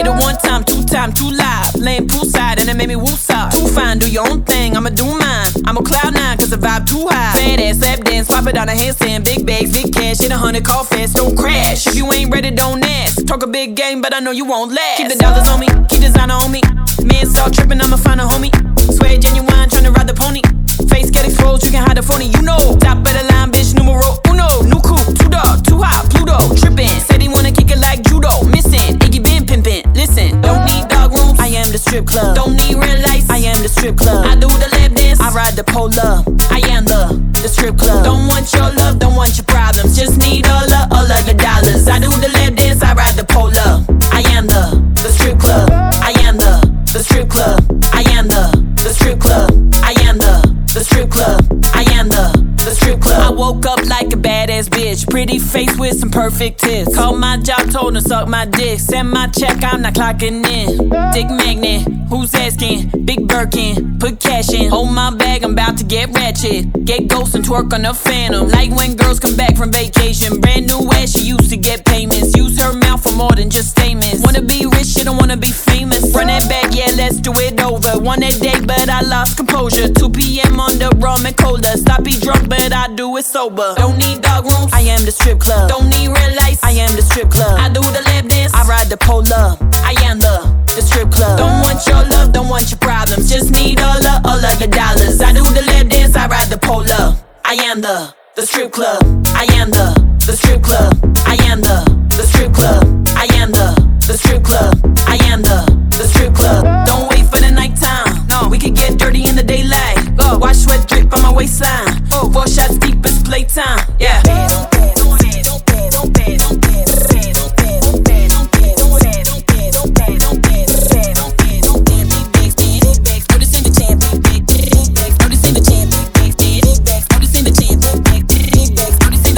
Hit it one time, two time, too live. Laying poolside and it made me woosah. Too fine, do your own thing, I'ma do mine. I'm a cloud nine, cause the vibe too high. Fat ass, lap dance, pop it on a handstand. Big bags, big cash, hit a hundred, call fast, don't crash. If you ain't ready, don't ask. Talk a big game, but I know you won't last. Keep the dollars on me, keep designer on me. Man, saw tripping, I'ma find a homie. Swear genuine, tryna ride the pony. Face get exposed, you can hide the phony, you know. Top of the line, strip club. Don't need real lights, I am the strip club. I do the lap dance, I ride the polar. I am the, the strip club. Don't want your love, don't want your problems. Just need all of, all of the dollars. I do the lap dance, I ride the polar. I am the, the strip club. I am the, the strip club. Bitch. Pretty face with some perfect tits. Called my job, told her suck my dick. Send my check, I'm not clocking in. Dick magnet, who's asking? Big Birkin, put cash in. Hold my bag, I'm about to get ratchet. Get ghost and twerk on the phantom. Like when girls come back from vacation. Brand new ass, she used to get payments. Use her mouth for more than just statements. Wanna be rich, she don't wanna be famous. Run that back, yeah, let's do it over. One a day, but I lost composure. 2 p.m. on the rum and cola. Stop be drunk, but I do it sober. Don't need dog rooms, I am the strip club. Don't need red lights, I am the strip club. I do the lap dance, I ride the polar. I am the, the strip club. Don't want your love, don't want your problems. Just need all of, all of the dollars. I do the lap dance, I ride the polar. I am the, the strip club. I am the, the strip club. I am the, the strip club. Playtime. Yeah.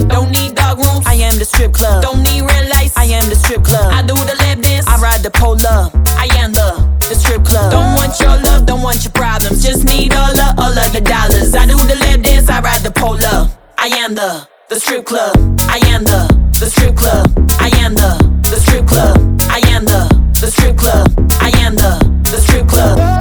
Don't need dog rooms, I am the strip club. Don't need red lights, I am the strip club. I do the lap dance, I ride the polar. I am the, the strip club. Don't want your love, don't want your problems. Just need all of, all the the strip club. I am the the strip club. I am the the strip club. I am the the strip club. I am the the strip club.